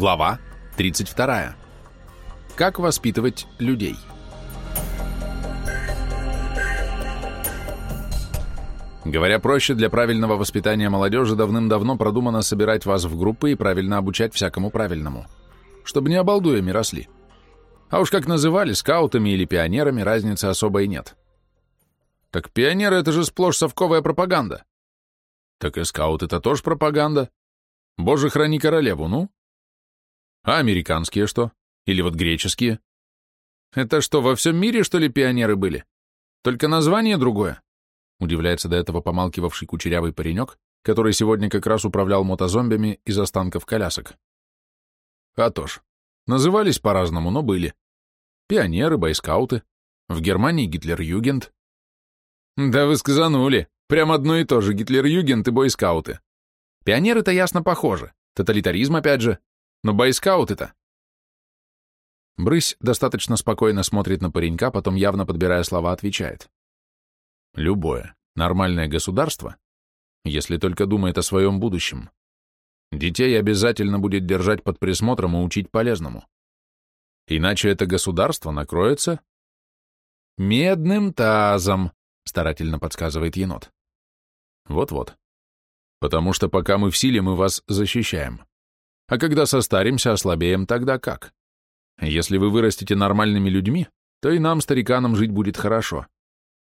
Глава 32. Как воспитывать людей? Говоря проще, для правильного воспитания молодежи давным-давно продумано собирать вас в группы и правильно обучать всякому правильному, чтобы не обалдуями росли. А уж как называли, скаутами или пионерами, разницы особой нет. Так пионеры — это же сплошь совковая пропаганда. Так и скаут — это тоже пропаганда. Боже, храни королеву, ну? А американские что? Или вот греческие? Это что, во всем мире, что ли, пионеры были? Только название другое? Удивляется до этого помалкивавший кучерявый паренек, который сегодня как раз управлял мотозомбями из останков колясок. А то ж, назывались по-разному, но были. Пионеры, бойскауты. В Германии Гитлер-Югент. Да вы сказанули. Прям одно и то же, Гитлер-Югент и бойскауты. Пионеры-то ясно похожи. Тоталитаризм опять же. Но бойскауты-то... Брысь достаточно спокойно смотрит на паренька, потом явно подбирая слова, отвечает. Любое нормальное государство, если только думает о своем будущем, детей обязательно будет держать под присмотром и учить полезному. Иначе это государство накроется медным тазом, старательно подсказывает енот. Вот-вот. Потому что пока мы в силе, мы вас защищаем. А когда состаримся, ослабеем, тогда как? Если вы вырастете нормальными людьми, то и нам, стариканам, жить будет хорошо.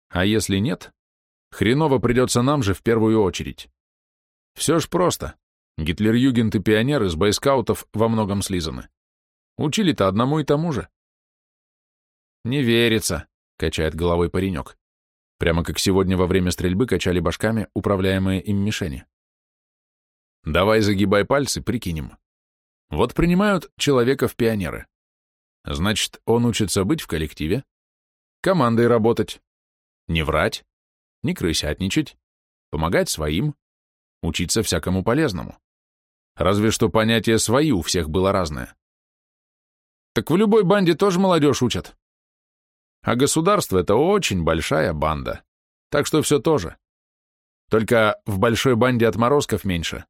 А если нет, хреново придется нам же в первую очередь. Все ж просто. Гитлер-Югент и пионеры с бойскаутов во многом слизаны. Учили-то одному и тому же. «Не верится», — качает головой паренек. Прямо как сегодня во время стрельбы качали башками управляемые им мишени. «Давай загибай пальцы, прикинем. Вот принимают человека в пионеры. Значит, он учится быть в коллективе, командой работать, не врать, не крысятничать, помогать своим, учиться всякому полезному. Разве что понятие «свои» у всех было разное. Так в любой банде тоже молодежь учат. А государство — это очень большая банда. Так что все тоже. Только в большой банде отморозков меньше.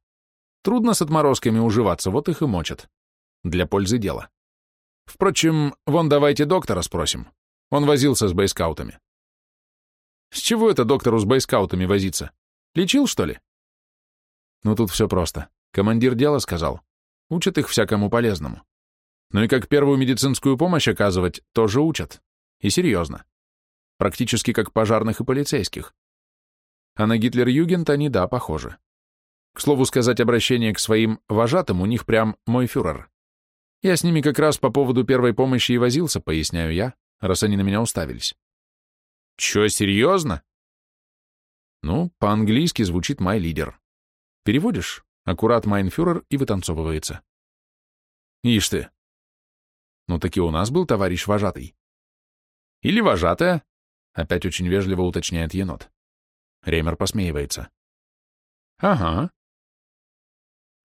Трудно с отморозками уживаться, вот их и мочат. Для пользы дела. Впрочем, вон давайте доктора спросим. Он возился с бойскаутами. С чего это доктору с бойскаутами возиться? Лечил, что ли? Ну, тут все просто. Командир дела сказал. Учат их всякому полезному. Ну и как первую медицинскую помощь оказывать, тоже учат. И серьезно. Практически как пожарных и полицейских. А на Гитлер-Югент они, да, похожи. К слову сказать, обращение к своим вожатым у них прям мой фюрер. Я с ними как раз по поводу первой помощи и возился, поясняю я, раз они на меня уставились. Чё, серьезно? Ну, по-английски звучит «май лидер». Переводишь? Аккурат «майнфюрер» и вытанцовывается. Ишь ты. Ну, таки у нас был товарищ вожатый. Или вожатая, опять очень вежливо уточняет енот. Ремер посмеивается. Ага,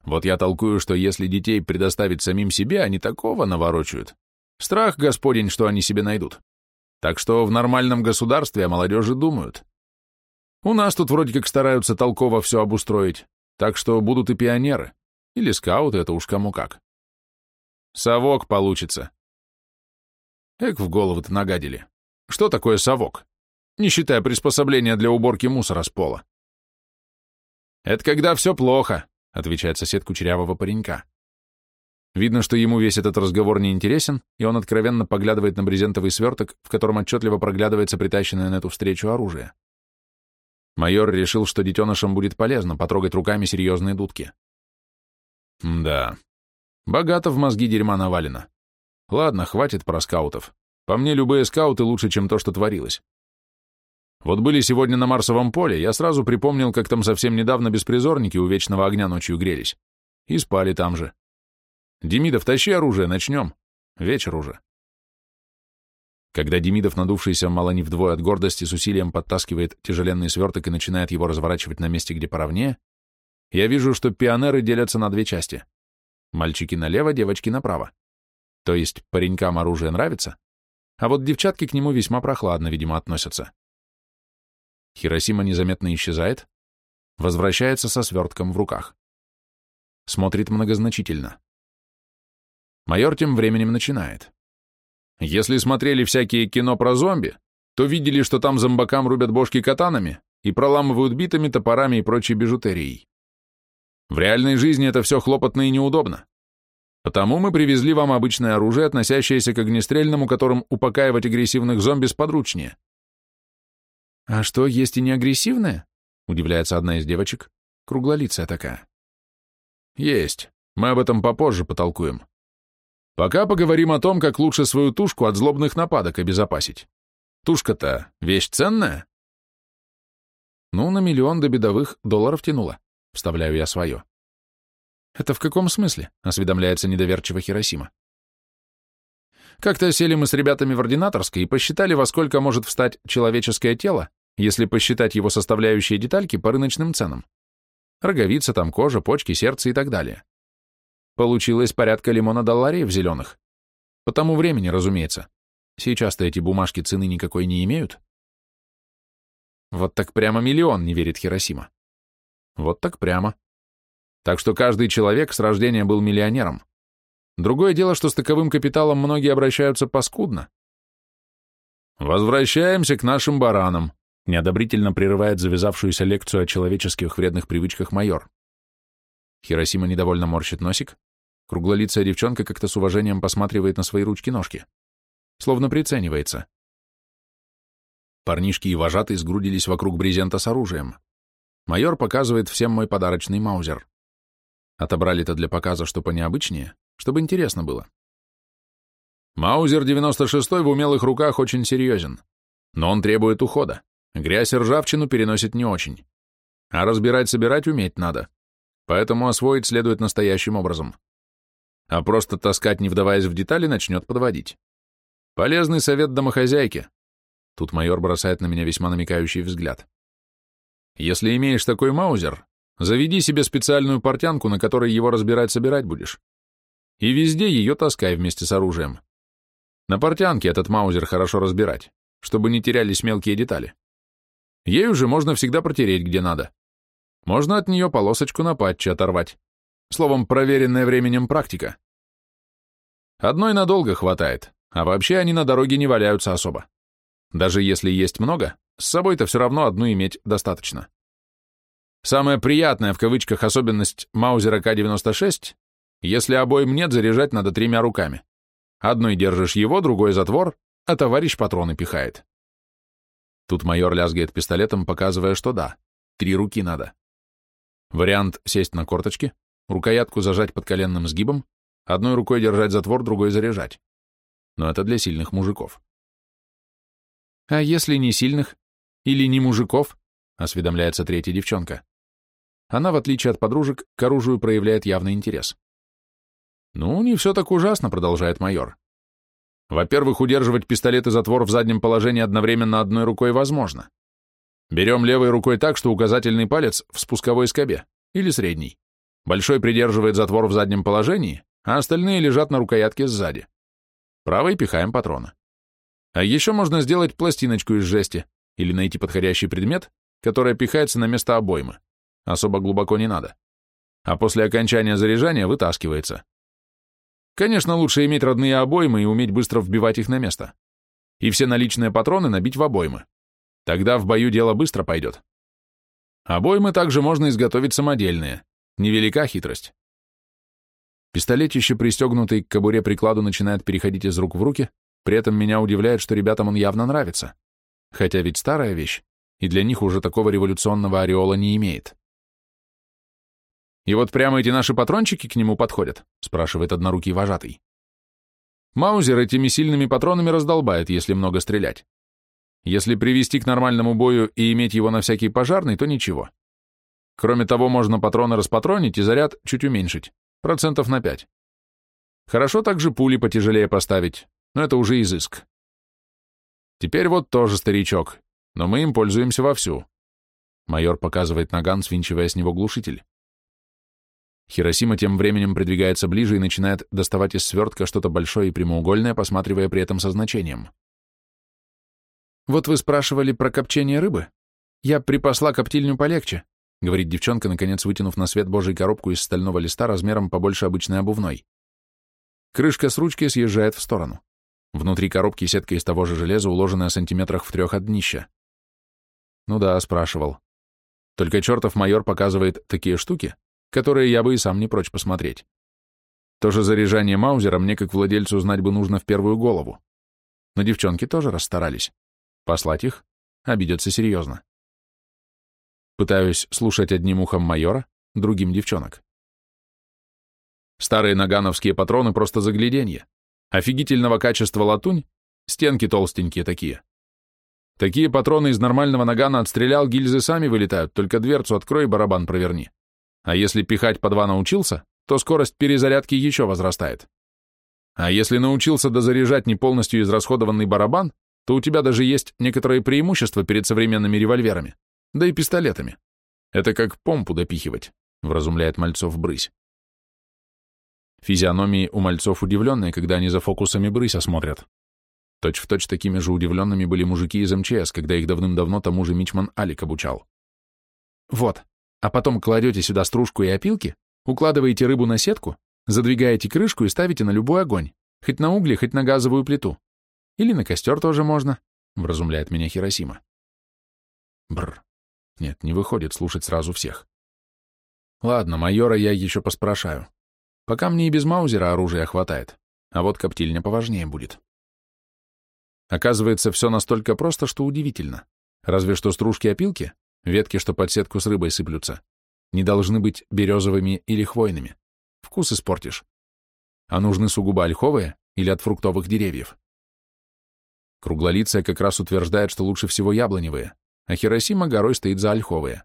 вот я толкую, что если детей предоставить самим себе, они такого наворочают. Страх господень, что они себе найдут. Так что в нормальном государстве о молодежи думают. У нас тут вроде как стараются толково все обустроить, так что будут и пионеры. Или скауты, это уж кому как. Совок получится. Эк, в голову-то нагадили. Что такое совок? Не считая приспособления для уборки мусора с пола. Это когда все плохо, отвечает сосед кучерявого паренька. Видно, что ему весь этот разговор не интересен, и он откровенно поглядывает на брезентовый сверток, в котором отчетливо проглядывается притащенное на эту встречу оружие. Майор решил, что детенышам будет полезно потрогать руками серьезные дудки. Да, богато в мозги дерьма навалено. Ладно, хватит про скаутов. По мне, любые скауты лучше, чем то, что творилось. Вот были сегодня на Марсовом поле, я сразу припомнил, как там совсем недавно беспризорники у вечного огня ночью грелись. И спали там же. Демидов, тащи оружие, начнем. Вечер уже. Когда Демидов, надувшийся мало не вдвое от гордости, с усилием подтаскивает тяжеленный сверток и начинает его разворачивать на месте, где поровнее, я вижу, что пионеры делятся на две части. Мальчики налево, девочки направо. То есть паренькам оружие нравится, а вот девчатки к нему весьма прохладно, видимо, относятся. Хиросима незаметно исчезает, возвращается со свертком в руках. Смотрит многозначительно. Майор тем временем начинает. Если смотрели всякие кино про зомби, то видели, что там зомбакам рубят бошки катанами и проламывают битами, топорами и прочей бижутерией. В реальной жизни это все хлопотно и неудобно. Потому мы привезли вам обычное оружие, относящееся к огнестрельному, которым упокаивать агрессивных зомби сподручнее. «А что, есть и не агрессивное?» — удивляется одна из девочек, круглолицая такая. «Есть. Мы об этом попозже потолкуем. Пока поговорим о том, как лучше свою тушку от злобных нападок обезопасить. Тушка-то вещь ценная?» «Ну, на миллион до бедовых долларов тянула», — вставляю я свое. «Это в каком смысле?» — осведомляется недоверчиво Хиросима. Как-то сели мы с ребятами в ординаторской и посчитали, во сколько может встать человеческое тело, если посчитать его составляющие детальки по рыночным ценам. Роговица, там кожа, почки, сердце и так далее. Получилось порядка лимона долларей зеленых. По тому времени, разумеется. Сейчас-то эти бумажки цены никакой не имеют. Вот так прямо миллион, не верит Хиросима. Вот так прямо. Так что каждый человек с рождения был миллионером. Другое дело, что с таковым капиталом многие обращаются паскудно. «Возвращаемся к нашим баранам», — неодобрительно прерывает завязавшуюся лекцию о человеческих вредных привычках майор. Хиросима недовольно морщит носик. Круглолицая девчонка как-то с уважением посматривает на свои ручки-ножки. Словно приценивается. Парнишки и вожатые сгрудились вокруг брезента с оружием. Майор показывает всем мой подарочный маузер. Отобрали-то для показа, что понеобычнее, чтобы интересно было. Маузер 96 в умелых руках очень серьезен, но он требует ухода. Грязь и ржавчину переносит не очень. А разбирать-собирать уметь надо. Поэтому освоить следует настоящим образом. А просто таскать, не вдаваясь в детали, начнет подводить. Полезный совет домохозяйки. Тут майор бросает на меня весьма намекающий взгляд. Если имеешь такой маузер, заведи себе специальную портянку, на которой его разбирать-собирать будешь. И везде ее таскай вместе с оружием. На портянке этот маузер хорошо разбирать, чтобы не терялись мелкие детали. Ей уже можно всегда протереть, где надо. Можно от нее полосочку на патче оторвать. Словом, проверенная временем практика. Одной надолго хватает, а вообще они на дороге не валяются особо. Даже если есть много, с собой-то все равно одну иметь достаточно. Самая приятная в кавычках особенность Маузера К-96 если обоим нет, заряжать надо тремя руками. Одной держишь его, другой затвор, а товарищ патроны пихает. Тут майор лязгает пистолетом, показывая, что да, три руки надо. Вариант сесть на корточки, рукоятку зажать под коленным сгибом, одной рукой держать затвор, другой заряжать. Но это для сильных мужиков. А если не сильных? Или не мужиков? Осведомляется третья девчонка. Она, в отличие от подружек, к оружию проявляет явный интерес. «Ну, не все так ужасно», — продолжает майор. «Во-первых, удерживать пистолет и затвор в заднем положении одновременно одной рукой возможно. Берем левой рукой так, что указательный палец в спусковой скобе, или средний. Большой придерживает затвор в заднем положении, а остальные лежат на рукоятке сзади. Правой пихаем патроны. А еще можно сделать пластиночку из жести или найти подходящий предмет, который пихается на место обоймы. Особо глубоко не надо. А после окончания заряжания вытаскивается. Конечно, лучше иметь родные обоймы и уметь быстро вбивать их на место. И все наличные патроны набить в обоймы. Тогда в бою дело быстро пойдет. Обоймы также можно изготовить самодельные. Невелика хитрость. Пистолетище, пристегнутый к кобуре прикладу, начинает переходить из рук в руки, при этом меня удивляет, что ребятам он явно нравится. Хотя ведь старая вещь, и для них уже такого революционного ореола не имеет. «И вот прямо эти наши патрончики к нему подходят?» — спрашивает однорукий вожатый. Маузер этими сильными патронами раздолбает, если много стрелять. Если привести к нормальному бою и иметь его на всякий пожарный, то ничего. Кроме того, можно патроны распатронить и заряд чуть уменьшить, процентов на 5. Хорошо также пули потяжелее поставить, но это уже изыск. Теперь вот тоже старичок, но мы им пользуемся вовсю. Майор показывает наган, свинчивая с него глушитель. Хиросима тем временем придвигается ближе и начинает доставать из свертка что-то большое и прямоугольное, посматривая при этом со значением. «Вот вы спрашивали про копчение рыбы? Я припасла коптильню полегче», — говорит девчонка, наконец вытянув на свет божий коробку из стального листа размером побольше обычной обувной. Крышка с ручкой съезжает в сторону. Внутри коробки сетка из того же железа, уложенная сантиметрах в трех от днища. Ну да, спрашивал. Только чертов майор показывает такие штуки, которые я бы и сам не прочь посмотреть. То же заряжание Маузера мне, как владельцу, знать бы нужно в первую голову. Но девчонки тоже расстарались. Послать их обидятся серьезно. Пытаюсь слушать одним ухом майора, другим девчонок. Старые нагановские патроны просто загляденье. Офигительного качества латунь, стенки толстенькие такие. Такие патроны из нормального нагана отстрелял, гильзы сами вылетают, только дверцу открой и барабан проверни. А если пихать по два научился, то скорость перезарядки еще возрастает. А если научился дозаряжать не полностью израсходованный барабан, то у тебя даже есть некоторые преимущества перед современными револьверами, да и пистолетами. Это как помпу допихивать, вразумляет Мальцов брысь. Физиономии у мальцов удивленные, когда они за фокусами брыся смотрят. Точь-в-точь точь такими же удивленными были мужики из МЧС, когда их давным-давно тому же Мичман Алик обучал. Вот, а потом кладете сюда стружку и опилки, укладываете рыбу на сетку, задвигаете крышку и ставите на любой огонь, хоть на угли, хоть на газовую плиту. Или на костер тоже можно, вразумляет меня Хиросима. Бр. Нет, не выходит слушать сразу всех. Ладно, майора я еще поспрашаю. Пока мне и без маузера оружия хватает, а вот коптильня поважнее будет. Оказывается, все настолько просто, что удивительно. Разве что стружки-опилки, ветки, что под сетку с рыбой сыплются, не должны быть березовыми или хвойными. Вкус испортишь. А нужны сугубо ольховые или от фруктовых деревьев. Круглолицая как раз утверждает, что лучше всего яблоневые, а Хиросима горой стоит за ольховые.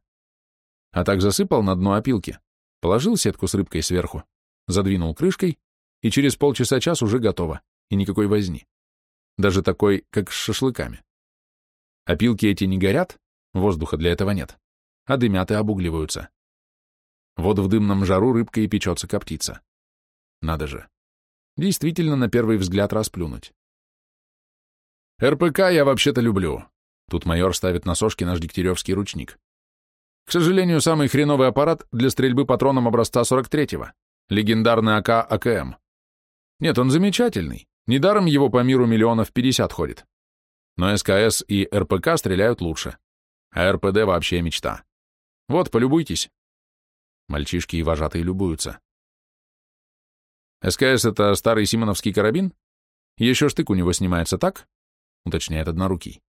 А так засыпал на дно опилки, положил сетку с рыбкой сверху, задвинул крышкой, и через полчаса-час уже готово, и никакой возни. Даже такой, как с шашлыками. Опилки эти не горят, воздуха для этого нет, а дымят и обугливаются. Вот в дымном жару рыбка и печется коптится. Надо же. Действительно, на первый взгляд расплюнуть. РПК я вообще-то люблю. Тут майор ставит на сошки наш дегтяревский ручник. К сожалению, самый хреновый аппарат для стрельбы патроном образца 43-го. Легендарный АК АКМ. Нет, он замечательный. Недаром его по миру миллионов 50 ходит. Но СКС и РПК стреляют лучше. А РПД вообще мечта. Вот, полюбуйтесь. Мальчишки и вожатые любуются. СКС — это старый симоновский карабин? Еще штык у него снимается так? Уточняет однорукий.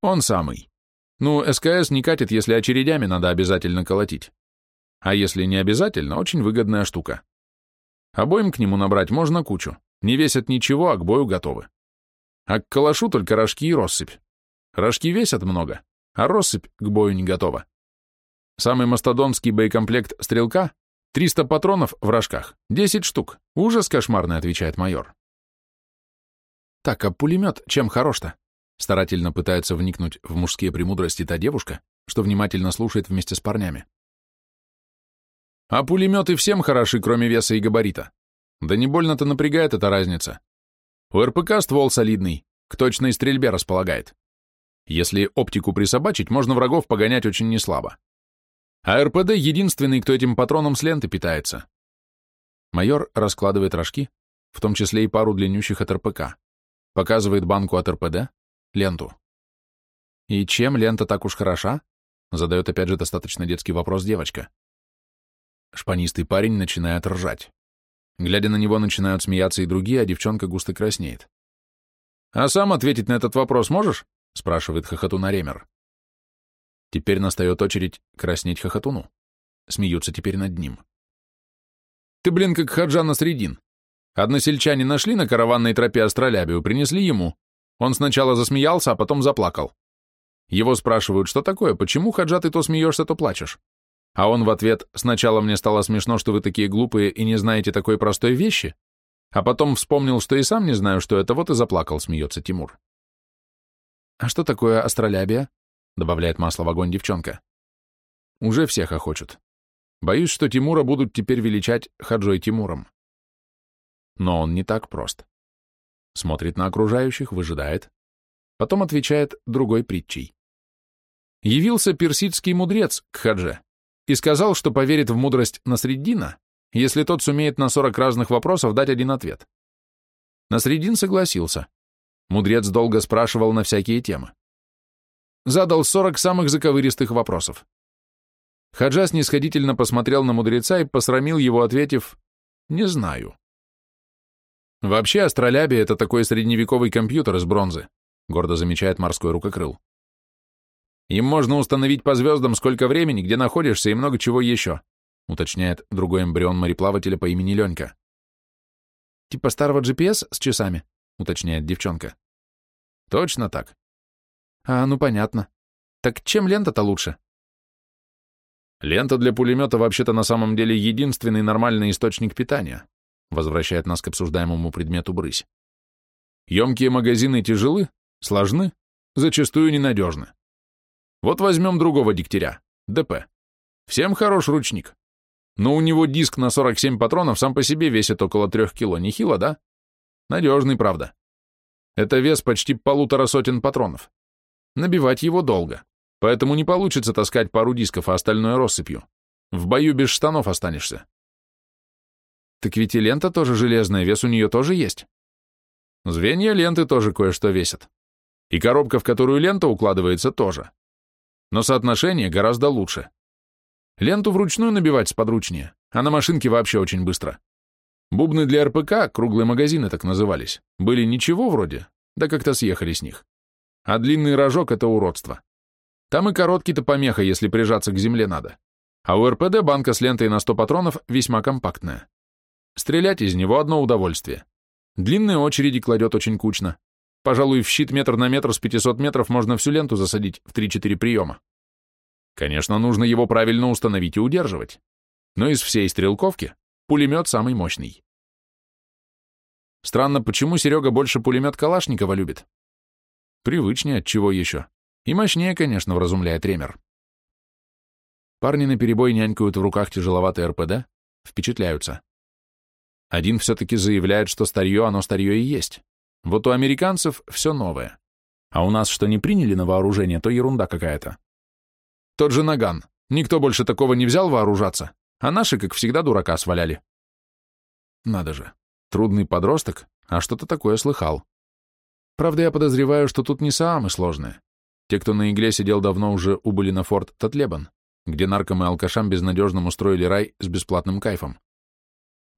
Он самый. Ну, СКС не катит, если очередями надо обязательно колотить. А если не обязательно, очень выгодная штука. Обоим к нему набрать можно кучу. Не весят ничего, а к бою готовы. А к калашу только рожки и россыпь. Рожки весят много, а россыпь к бою не готова. Самый мастодонский боекомплект стрелка — 300 патронов в рожках, 10 штук. Ужас кошмарный, отвечает майор. Так, а пулемет чем хорош-то? Старательно пытается вникнуть в мужские премудрости та девушка, что внимательно слушает вместе с парнями. А пулеметы всем хороши, кроме веса и габарита. Да не больно-то напрягает эта разница. У РПК ствол солидный, к точной стрельбе располагает. Если оптику присобачить, можно врагов погонять очень неслабо. А РПД единственный, кто этим патроном с ленты питается. Майор раскладывает рожки, в том числе и пару длиннющих от РПК. Показывает банку от РПД, ленту. И чем лента так уж хороша? Задает опять же достаточно детский вопрос девочка. Шпанистый парень начинает ржать. Глядя на него, начинают смеяться и другие, а девчонка густо краснеет. «А сам ответить на этот вопрос можешь?» — спрашивает хохотуна Ремер. Теперь настает очередь краснеть хохотуну. Смеются теперь над ним. «Ты, блин, как Хаджан Средин. Односельчане нашли на караванной тропе астролябию, принесли ему. Он сначала засмеялся, а потом заплакал. Его спрашивают, что такое, почему, Хаджа, ты то смеешься, то плачешь? А он в ответ, сначала мне стало смешно, что вы такие глупые и не знаете такой простой вещи, а потом вспомнил, что и сам не знаю, что это, вот и заплакал, смеется Тимур. А что такое астролябия? Добавляет масло в огонь девчонка. Уже всех охочут. Боюсь, что Тимура будут теперь величать Хаджой Тимуром. Но он не так прост. Смотрит на окружающих, выжидает. Потом отвечает другой притчей. Явился персидский мудрец к Хадже и сказал, что поверит в мудрость Насреддина, если тот сумеет на 40 разных вопросов дать один ответ. Насредин согласился. Мудрец долго спрашивал на всякие темы. Задал 40 самых заковыристых вопросов. Хаджа снисходительно посмотрел на мудреца и посрамил его, ответив «Не знаю». Вообще, астролябия — это такой средневековый компьютер из бронзы, гордо замечает морской рукокрыл. Им можно установить по звездам, сколько времени, где находишься и много чего еще, уточняет другой эмбрион мореплавателя по имени Ленька. Типа старого GPS с часами, уточняет девчонка. Точно так. А, ну понятно. Так чем лента-то лучше? Лента для пулемета вообще-то на самом деле единственный нормальный источник питания, возвращает нас к обсуждаемому предмету брысь. Емкие магазины тяжелы, сложны, зачастую ненадежны. Вот возьмем другого дегтяря, ДП. Всем хорош ручник. Но у него диск на 47 патронов сам по себе весит около 3 кило, нехило, да? Надежный, правда. Это вес почти полутора сотен патронов. Набивать его долго, поэтому не получится таскать пару дисков, а остальное россыпью. В бою без штанов останешься. Так ведь и лента тоже железная, вес у нее тоже есть. Звенья ленты тоже кое-что весят. И коробка, в которую лента укладывается, тоже. Но соотношение гораздо лучше. Ленту вручную набивать сподручнее, а на машинке вообще очень быстро. Бубны для РПК, круглые магазины так назывались, были ничего вроде, да как-то съехали с них. А длинный рожок — это уродство. Там и короткий-то помеха, если прижаться к земле надо. А у РПД банка с лентой на 100 патронов весьма компактная. Стрелять из него одно удовольствие. Длинные очереди кладет очень кучно. Пожалуй, в щит метр на метр с 500 метров можно всю ленту засадить в 3-4 приема. Конечно, нужно его правильно установить и удерживать. Но из всей стрелковки пулемет самый мощный. Странно, почему Серега больше пулемет Калашникова любит? Привычнее, от чего еще. И мощнее, конечно, вразумляет Ремер. Парни наперебой нянькают в руках тяжеловатый РПД, впечатляются. Один все-таки заявляет, что старье, оно старье и есть. Вот у американцев все новое. А у нас что не приняли на вооружение, то ерунда какая-то. Тот же наган. Никто больше такого не взял вооружаться, а наши, как всегда, дурака сваляли. Надо же. Трудный подросток, а что-то такое слыхал. Правда, я подозреваю, что тут не самые сложные. Те, кто на игле сидел давно, уже убыли на форт Татлебан, где наркам и алкашам безнадежно устроили рай с бесплатным кайфом.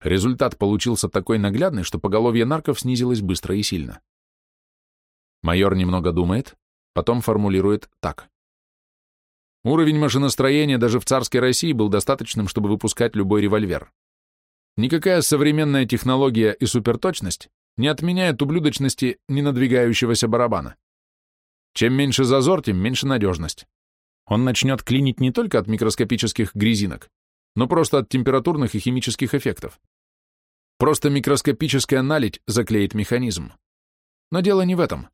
Результат получился такой наглядный, что поголовье нарков снизилось быстро и сильно. Майор немного думает, потом формулирует так. Уровень машиностроения даже в царской России был достаточным, чтобы выпускать любой револьвер. Никакая современная технология и суперточность не отменяет ублюдочности ненадвигающегося барабана. Чем меньше зазор, тем меньше надежность. Он начнет клинить не только от микроскопических грязинок, но просто от температурных и химических эффектов. Просто микроскопическая наледь заклеит механизм. Но дело не в этом.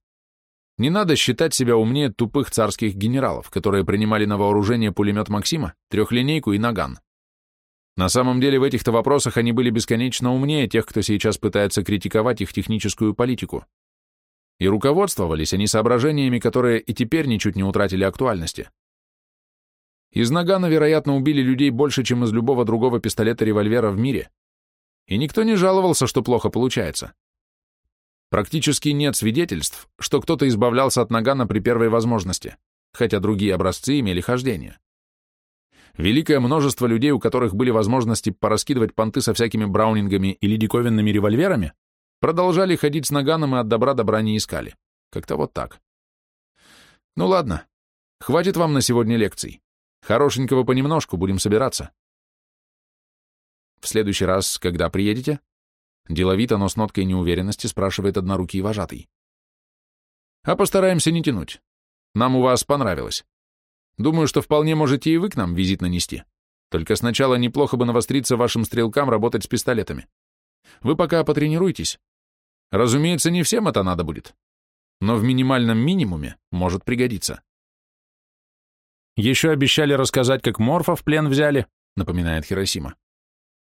Не надо считать себя умнее тупых царских генералов, которые принимали на вооружение пулемет Максима, трехлинейку и наган. На самом деле в этих-то вопросах они были бесконечно умнее тех, кто сейчас пытается критиковать их техническую политику. И руководствовались они соображениями, которые и теперь ничуть не утратили актуальности. Из нагана, вероятно, убили людей больше, чем из любого другого пистолета-револьвера в мире, и никто не жаловался, что плохо получается. Практически нет свидетельств, что кто-то избавлялся от нагана при первой возможности, хотя другие образцы имели хождение. Великое множество людей, у которых были возможности пораскидывать понты со всякими браунингами или диковинными револьверами, продолжали ходить с наганом и от добра добра не искали. Как-то вот так. Ну ладно, хватит вам на сегодня лекций. Хорошенького понемножку, будем собираться. В следующий раз, когда приедете? Деловито, но с ноткой неуверенности спрашивает однорукий вожатый. А постараемся не тянуть. Нам у вас понравилось. Думаю, что вполне можете и вы к нам визит нанести. Только сначала неплохо бы навостриться вашим стрелкам работать с пистолетами. Вы пока потренируйтесь. Разумеется, не всем это надо будет. Но в минимальном минимуме может пригодиться. Еще обещали рассказать, как Морфа в плен взяли, напоминает Хиросима.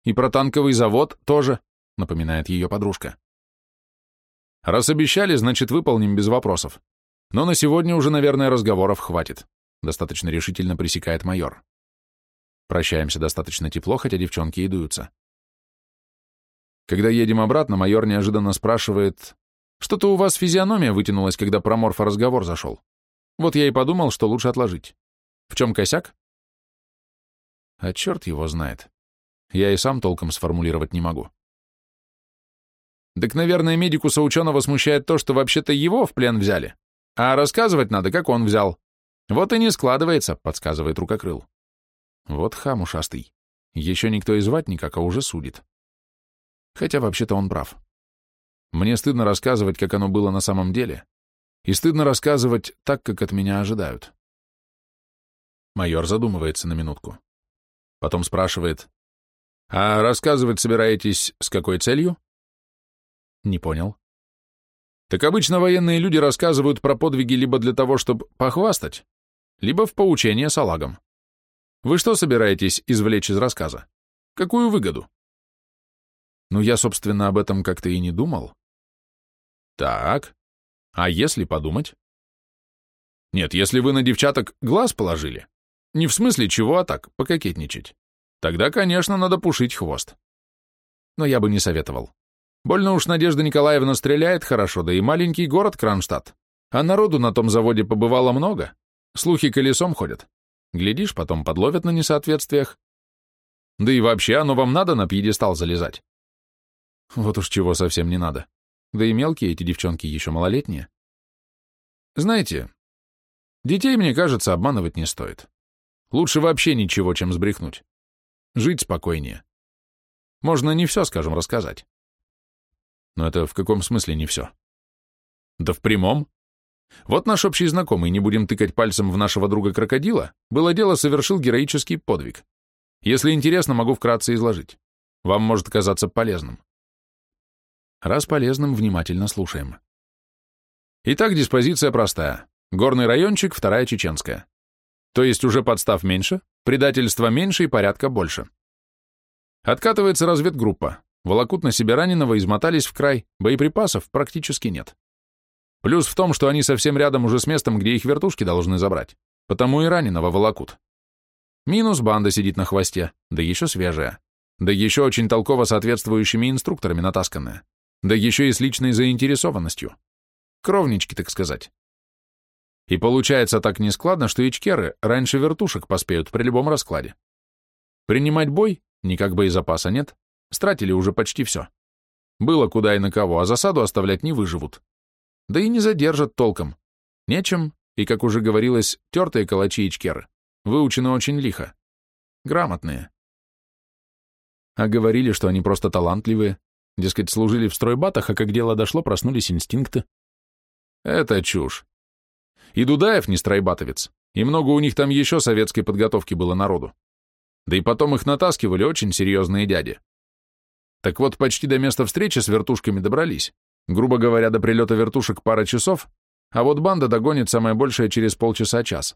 И про танковый завод тоже, напоминает ее подружка. Раз обещали, значит, выполним без вопросов. Но на сегодня уже, наверное, разговоров хватит. Достаточно решительно пресекает майор. Прощаемся достаточно тепло, хотя девчонки и дуются. Когда едем обратно, майор неожиданно спрашивает, «Что-то у вас физиономия вытянулась, когда про морфа разговор зашел. Вот я и подумал, что лучше отложить. В чем косяк?» А черт его знает. Я и сам толком сформулировать не могу. Так, наверное, медикуса ученого смущает то, что вообще-то его в плен взяли. А рассказывать надо, как он взял. Вот и не складывается, подсказывает рукокрыл. Вот хам ушастый. Еще никто и звать никак, а уже судит. Хотя вообще-то он прав. Мне стыдно рассказывать, как оно было на самом деле, и стыдно рассказывать так, как от меня ожидают. Майор задумывается на минутку. Потом спрашивает, «А рассказывать собираетесь с какой целью?» Не понял. Так обычно военные люди рассказывают про подвиги либо для того, чтобы похвастать, либо в поучение салагам. Вы что собираетесь извлечь из рассказа? Какую выгоду? Ну, я, собственно, об этом как-то и не думал. Так, а если подумать? Нет, если вы на девчаток глаз положили, не в смысле чего, а так, пококетничать, тогда, конечно, надо пушить хвост. Но я бы не советовал. Больно уж Надежда Николаевна стреляет хорошо, да и маленький город Кронштадт. А народу на том заводе побывало много. Слухи колесом ходят. Глядишь, потом подловят на несоответствиях. Да и вообще, оно вам надо на пьедестал залезать? Вот уж чего совсем не надо. Да и мелкие эти девчонки еще малолетние. Знаете, детей, мне кажется, обманывать не стоит. Лучше вообще ничего, чем сбрехнуть. Жить спокойнее. Можно не все, скажем, рассказать. Но это в каком смысле не все? Да в прямом. Вот наш общий знакомый, не будем тыкать пальцем в нашего друга-крокодила, было дело, совершил героический подвиг. Если интересно, могу вкратце изложить. Вам может казаться полезным. Раз полезным, внимательно слушаем. Итак, диспозиция простая. Горный райончик, вторая чеченская. То есть уже подстав меньше, предательства меньше и порядка больше. Откатывается разведгруппа. Волокут на себе раненого, измотались в край, боеприпасов практически нет. Плюс в том, что они совсем рядом уже с местом, где их вертушки должны забрать, потому и раненого волокут. Минус банда сидит на хвосте, да еще свежая, да еще очень толково соответствующими инструкторами натасканная, да еще и с личной заинтересованностью. Кровнички, так сказать. И получается так нескладно, что ичкеры раньше вертушек поспеют при любом раскладе. Принимать бой никак боезапаса нет, Стратили уже почти все. Было куда и на кого, а засаду оставлять не выживут. Да и не задержат толком. Нечем, и, как уже говорилось, тертые калачи и чкеры. Выучены очень лихо. Грамотные. А говорили, что они просто талантливые. Дескать, служили в стройбатах, а как дело дошло, проснулись инстинкты. Это чушь. И Дудаев не стройбатовец, и много у них там еще советской подготовки было народу. Да и потом их натаскивали очень серьезные дяди. Так вот, почти до места встречи с вертушками добрались. Грубо говоря, до прилета вертушек пара часов, а вот банда догонит самое большее через полчаса-час.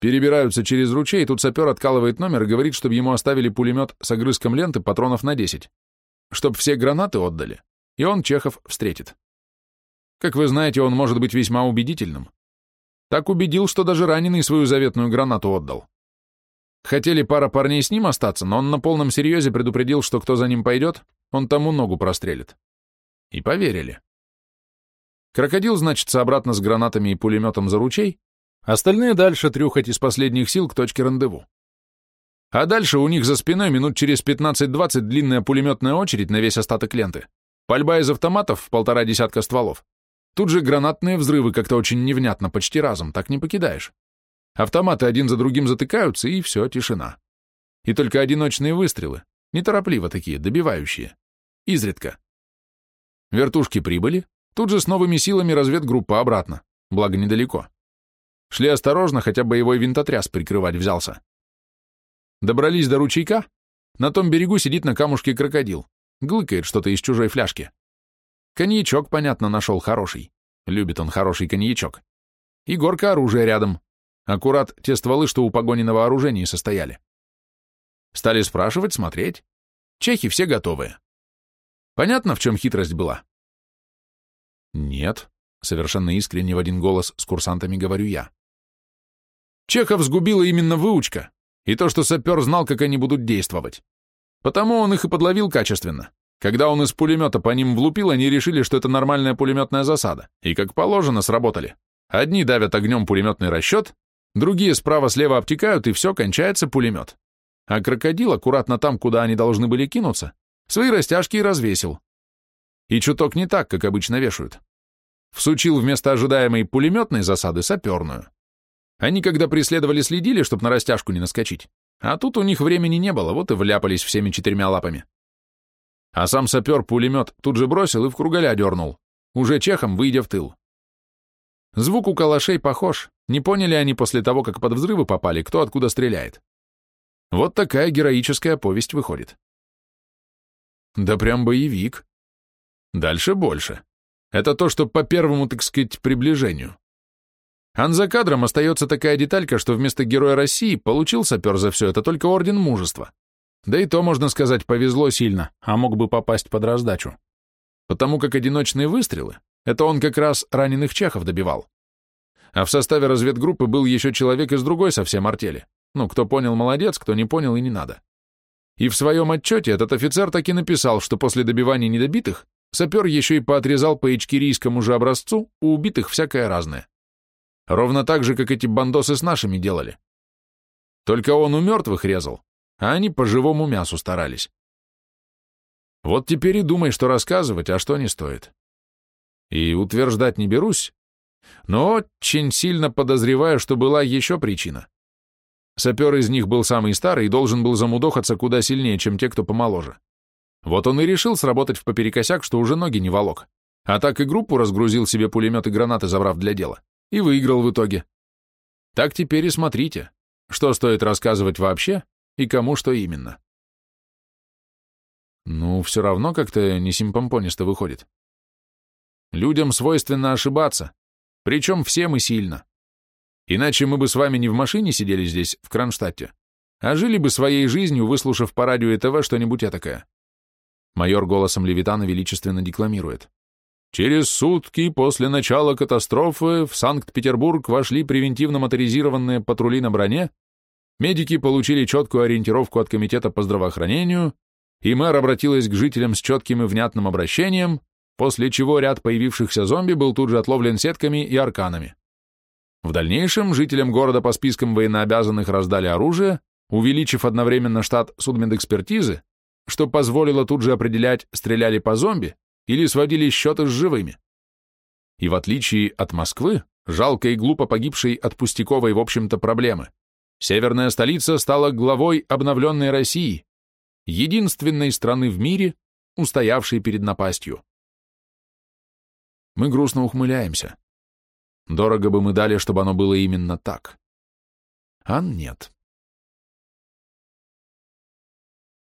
Перебираются через ручей, тут сапер откалывает номер и говорит, чтобы ему оставили пулемет с огрызком ленты патронов на 10. Чтоб все гранаты отдали. И он Чехов встретит. Как вы знаете, он может быть весьма убедительным. Так убедил, что даже раненый свою заветную гранату отдал. Хотели пара парней с ним остаться, но он на полном серьезе предупредил, что кто за ним пойдет, он тому ногу прострелит. И поверили. Крокодил, значится, обратно с гранатами и пулеметом за ручей, остальные дальше трюхать из последних сил к точке рандеву. А дальше у них за спиной минут через 15-20 длинная пулеметная очередь на весь остаток ленты, пальба из автоматов в полтора десятка стволов. Тут же гранатные взрывы как-то очень невнятно, почти разом, так не покидаешь. Автоматы один за другим затыкаются, и все, тишина. И только одиночные выстрелы, неторопливо такие, добивающие. Изредка. Вертушки прибыли, тут же с новыми силами разведгруппа обратно, благо недалеко. Шли осторожно, хотя боевой винтотряс прикрывать взялся. Добрались до ручейка, на том берегу сидит на камушке крокодил, глыкает что-то из чужой фляжки. Коньячок, понятно, нашел хороший. Любит он хороший коньячок. И горка оружия рядом, Аккурат те стволы, что у погони на вооружении состояли. Стали спрашивать, смотреть. Чехи все готовые. Понятно, в чем хитрость была? Нет, совершенно искренне в один голос с курсантами говорю я. Чехов сгубила именно выучка и то, что сапер знал, как они будут действовать. Потому он их и подловил качественно. Когда он из пулемета по ним влупил, они решили, что это нормальная пулеметная засада, и как положено сработали. Одни давят огнем пулеметный расчет, другие справа-слева обтекают, и все, кончается пулемет. А крокодил аккуратно там, куда они должны были кинуться, свои растяжки и развесил. И чуток не так, как обычно вешают. Всучил вместо ожидаемой пулеметной засады саперную. Они, когда преследовали, следили, чтоб на растяжку не наскочить. А тут у них времени не было, вот и вляпались всеми четырьмя лапами. А сам сапер пулемет тут же бросил и в кругаля дернул, уже чехом выйдя в тыл. Звук у калашей похож, не поняли они после того, как под взрывы попали, кто откуда стреляет. Вот такая героическая повесть выходит. Да прям боевик. Дальше больше. Это то, что по первому, так сказать, приближению. Ан за кадром остается такая деталька, что вместо Героя России получил сапер за все это только Орден Мужества. Да и то, можно сказать, повезло сильно, а мог бы попасть под раздачу. Потому как одиночные выстрелы — это он как раз раненых чехов добивал. А в составе разведгруппы был еще человек из другой совсем артели. Ну, кто понял, молодец, кто не понял, и не надо. И в своем отчете этот офицер так и написал, что после добивания недобитых сапер еще и поотрезал по ичкирийскому же образцу у убитых всякое разное. Ровно так же, как эти бандосы с нашими делали. Только он у мертвых резал, а они по живому мясу старались. Вот теперь и думай, что рассказывать, а что не стоит. И утверждать не берусь, но очень сильно подозреваю, что была еще причина. Сапер из них был самый старый и должен был замудохаться куда сильнее, чем те, кто помоложе. Вот он и решил сработать в поперекосяк, что уже ноги не волок. А так и группу разгрузил себе пулемет и гранаты, забрав для дела. И выиграл в итоге. Так теперь и смотрите, что стоит рассказывать вообще, и кому что именно. Ну, все равно как-то не симпомпонисто выходит. Людям свойственно ошибаться, причем всем и сильно. Иначе мы бы с вами не в машине сидели здесь, в Кронштадте, а жили бы своей жизнью, выслушав по радио и ТВ что-нибудь этакое. Майор голосом Левитана величественно декламирует. Через сутки после начала катастрофы в Санкт-Петербург вошли превентивно моторизированные патрули на броне Медики получили четкую ориентировку от Комитета по здравоохранению, и мэр обратилась к жителям с четким и внятным обращением, после чего ряд появившихся зомби был тут же отловлен сетками и арканами. В дальнейшем жителям города по спискам военнообязанных раздали оружие, увеличив одновременно штат судмедэкспертизы, что позволило тут же определять, стреляли по зомби или сводили счеты с живыми. И в отличие от Москвы, жалко и глупо погибшей от пустяковой, в общем-то, проблемы, Северная столица стала главой обновленной России, единственной страны в мире, устоявшей перед напастью. Мы грустно ухмыляемся. Дорого бы мы дали, чтобы оно было именно так. А нет.